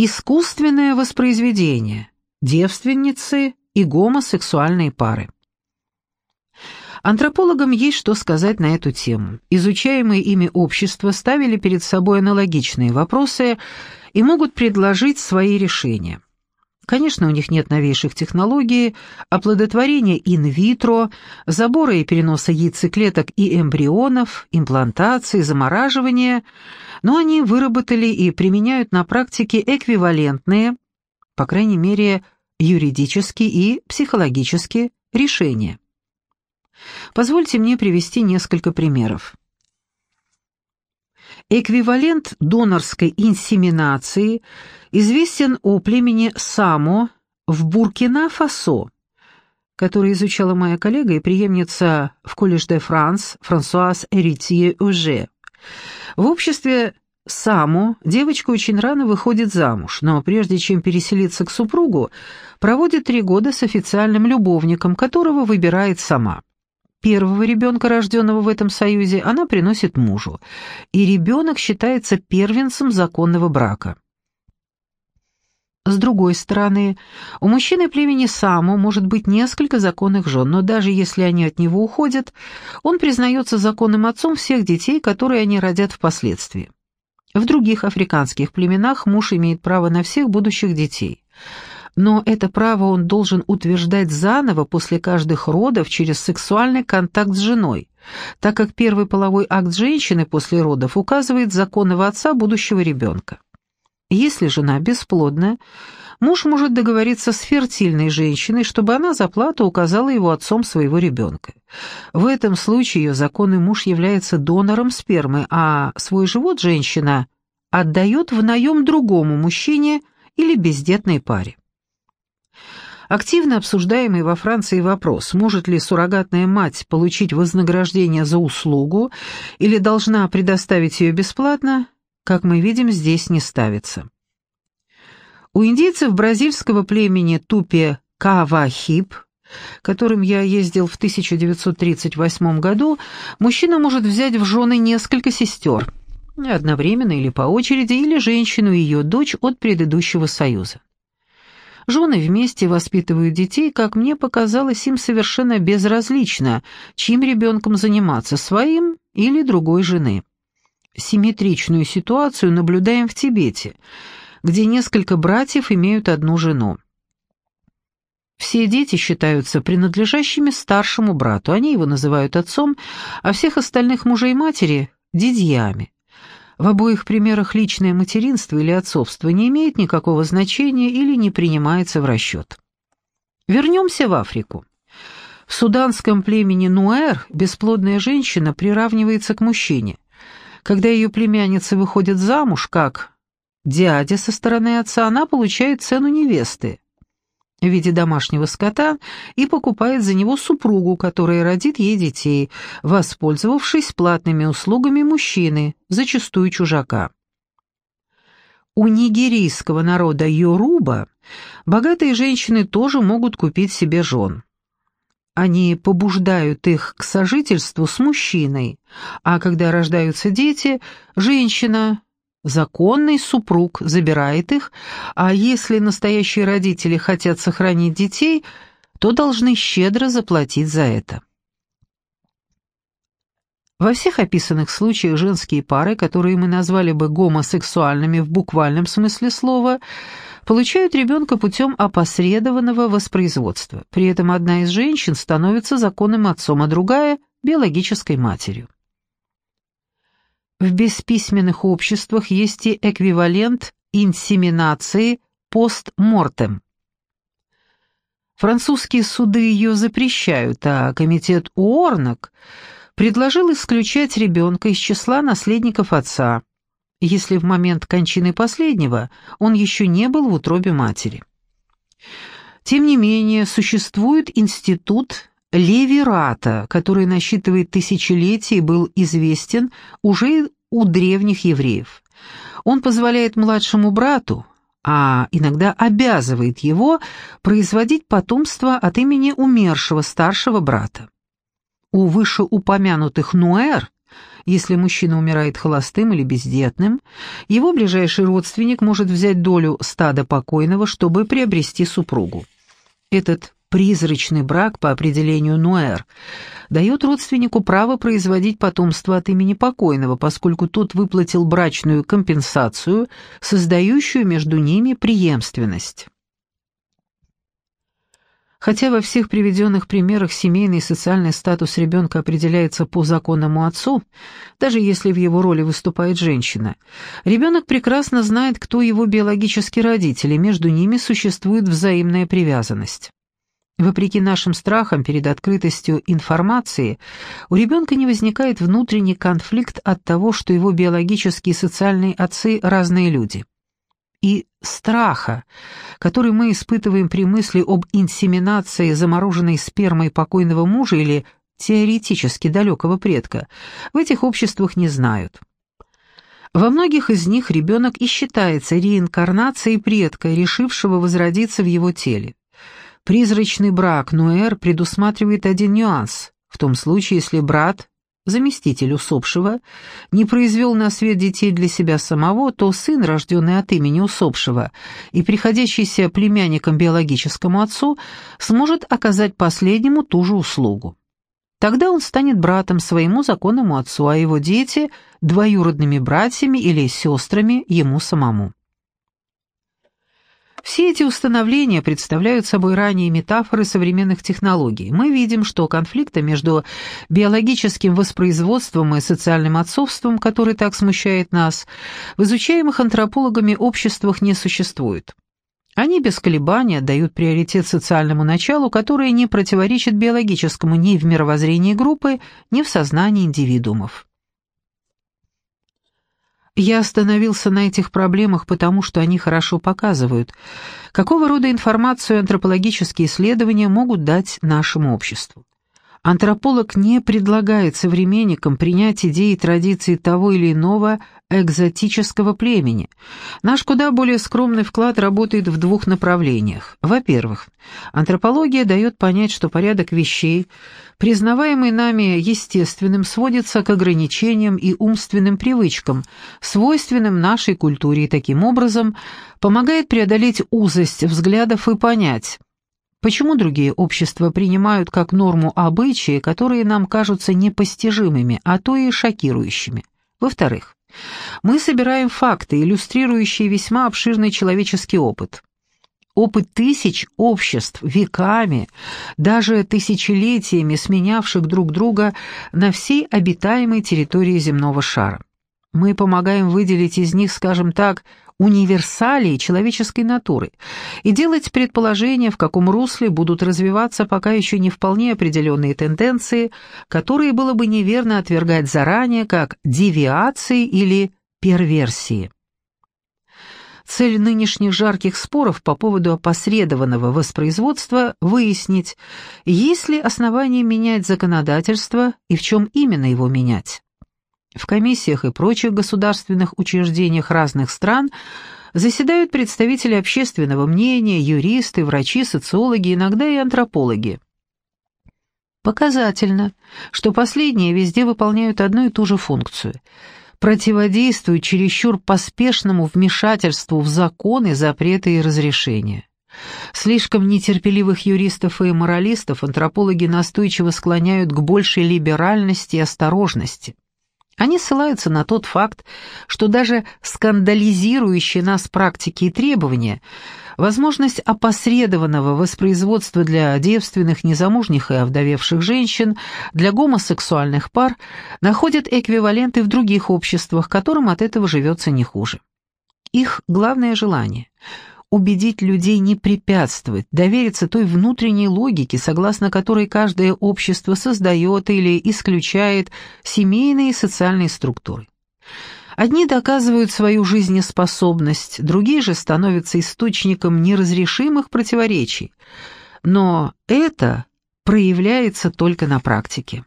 Искусственное воспроизведение, девственницы и гомосексуальные пары. Антропологам есть что сказать на эту тему. Изучаемые ими общества ставили перед собой аналогичные вопросы и могут предложить свои решения. Конечно, у них нет новейших технологий, оплодотворения инвитро, забора и переноса яйцеклеток и эмбрионов, имплантации, замораживания, но они выработали и применяют на практике эквивалентные, по крайней мере, юридически и психологически решения. Позвольте мне привести несколько примеров. Эквивалент донорской инсеминации известен у племени Само в Буркина-Фасо, который изучала моя коллега и преемница в колледж де Франс Франсуаз Эритье Уже. В обществе Саму девочка очень рано выходит замуж, но прежде чем переселиться к супругу, проводит три года с официальным любовником, которого выбирает сама. Первого ребенка, рожденного в этом союзе, она приносит мужу, и ребенок считается первенцем законного брака. С другой стороны, у мужчины племени Саму может быть несколько законных жен, но даже если они от него уходят, он признается законным отцом всех детей, которые они родят впоследствии. В других африканских племенах муж имеет право на всех будущих детей – но это право он должен утверждать заново после каждых родов через сексуальный контакт с женой, так как первый половой акт женщины после родов указывает законного отца будущего ребенка. Если жена бесплодна, муж может договориться с фертильной женщиной, чтобы она за плату указала его отцом своего ребенка. В этом случае ее законный муж является донором спермы, а свой живот женщина отдает в наем другому мужчине или бездетной паре. Активно обсуждаемый во Франции вопрос, может ли суррогатная мать получить вознаграждение за услугу или должна предоставить ее бесплатно, как мы видим, здесь не ставится. У индейцев бразильского племени Тупе Кавахип, которым я ездил в 1938 году, мужчина может взять в жены несколько сестер, одновременно или по очереди, или женщину и ее дочь от предыдущего союза. Жены вместе воспитывают детей, как мне показалось, им совершенно безразлично, чьим ребенком заниматься, своим или другой жены. Симметричную ситуацию наблюдаем в Тибете, где несколько братьев имеют одну жену. Все дети считаются принадлежащими старшему брату, они его называют отцом, а всех остальных мужей матери – дядьями. В обоих примерах личное материнство или отцовство не имеет никакого значения или не принимается в расчет. Вернемся в Африку. В суданском племени Нуэр бесплодная женщина приравнивается к мужчине. Когда ее племянница выходит замуж, как дядя со стороны отца, она получает цену невесты в виде домашнего скота и покупает за него супругу, которая родит ей детей, воспользовавшись платными услугами мужчины, зачастую чужака. У нигерийского народа Йоруба богатые женщины тоже могут купить себе жен. Они побуждают их к сожительству с мужчиной, а когда рождаются дети, женщина Законный супруг забирает их, а если настоящие родители хотят сохранить детей, то должны щедро заплатить за это. Во всех описанных случаях женские пары, которые мы назвали бы гомосексуальными в буквальном смысле слова, получают ребенка путем опосредованного воспроизводства. При этом одна из женщин становится законным отцом, а другая – биологической матерью. В бесписьменных обществах есть и эквивалент инсеминации постмортем. Французские суды ее запрещают, а комитет Уорнок предложил исключать ребенка из числа наследников отца, если в момент кончины последнего он еще не был в утробе матери. Тем не менее, существует институт Левирата, который насчитывает тысячелетия и был известен уже у древних евреев. Он позволяет младшему брату, а иногда обязывает его производить потомство от имени умершего старшего брата. У вышеупомянутых Нуэр Если мужчина умирает холостым или бездетным, его ближайший родственник может взять долю стада покойного, чтобы приобрести супругу. Этот призрачный брак по определению Нуэр дает родственнику право производить потомство от имени покойного, поскольку тот выплатил брачную компенсацию, создающую между ними преемственность. Хотя во всех приведенных примерах семейный и социальный статус ребенка определяется по законному отцу, даже если в его роли выступает женщина, ребенок прекрасно знает, кто его биологический родитель, и между ними существует взаимная привязанность. Вопреки нашим страхам перед открытостью информации, у ребенка не возникает внутренний конфликт от того, что его биологические и социальные отцы – разные люди. И страха, который мы испытываем при мысли об инсеминации замороженной спермой покойного мужа или теоретически далекого предка, в этих обществах не знают. Во многих из них ребенок и считается реинкарнацией предка, решившего возродиться в его теле. Призрачный брак Нуэр предусматривает один нюанс. В том случае, если брат, заместитель усопшего, не произвел на свет детей для себя самого, то сын, рожденный от имени усопшего и приходящийся племянником биологическому отцу, сможет оказать последнему ту же услугу. Тогда он станет братом своему законному отцу, а его дети – двоюродными братьями или сестрами ему самому. Все эти установления представляют собой ранние метафоры современных технологий. Мы видим, что конфликта между биологическим воспроизводством и социальным отцовством, который так смущает нас, в изучаемых антропологами обществах не существует. Они без колебания дают приоритет социальному началу, которое не противоречит биологическому ни в мировоззрении группы, ни в сознании индивидуумов. Я остановился на этих проблемах, потому что они хорошо показывают, какого рода информацию антропологические исследования могут дать нашему обществу. Антрополог не предлагает современникам принять идеи и традиции того или иного экзотического племени. Наш куда более скромный вклад работает в двух направлениях. Во-первых, антропология дает понять, что порядок вещей, признаваемый нами естественным, сводится к ограничениям и умственным привычкам, свойственным нашей культуре, и таким образом помогает преодолеть узость взглядов и понять, Почему другие общества принимают как норму обычаи, которые нам кажутся непостижимыми, а то и шокирующими? Во-вторых, мы собираем факты, иллюстрирующие весьма обширный человеческий опыт. Опыт тысяч обществ, веками, даже тысячелетиями сменявших друг друга на всей обитаемой территории земного шара. Мы помогаем выделить из них, скажем так, универсалии человеческой натуры и делать предположения, в каком русле будут развиваться пока еще не вполне определенные тенденции, которые было бы неверно отвергать заранее как девиации или перверсии. Цель нынешних жарких споров по поводу опосредованного воспроизводства – выяснить, есть ли основания менять законодательство и в чем именно его менять. В комиссиях и прочих государственных учреждениях разных стран заседают представители общественного мнения, юристы, врачи, социологи, иногда и антропологи. Показательно, что последние везде выполняют одну и ту же функцию – противодействуют чересчур поспешному вмешательству в законы, запреты и разрешения. Слишком нетерпеливых юристов и моралистов антропологи настойчиво склоняют к большей либеральности и осторожности – они ссылаются на тот факт, что даже скандализирующие нас практики и требования, возможность опосредованного воспроизводства для девственных, незамужних и овдовевших женщин, для гомосексуальных пар, находят эквиваленты в других обществах, которым от этого живется не хуже. Их главное желание – убедить людей не препятствовать, довериться той внутренней логике, согласно которой каждое общество создает или исключает семейные и социальные структуры. Одни доказывают свою жизнеспособность, другие же становятся источником неразрешимых противоречий. Но это проявляется только на практике.